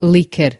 liquor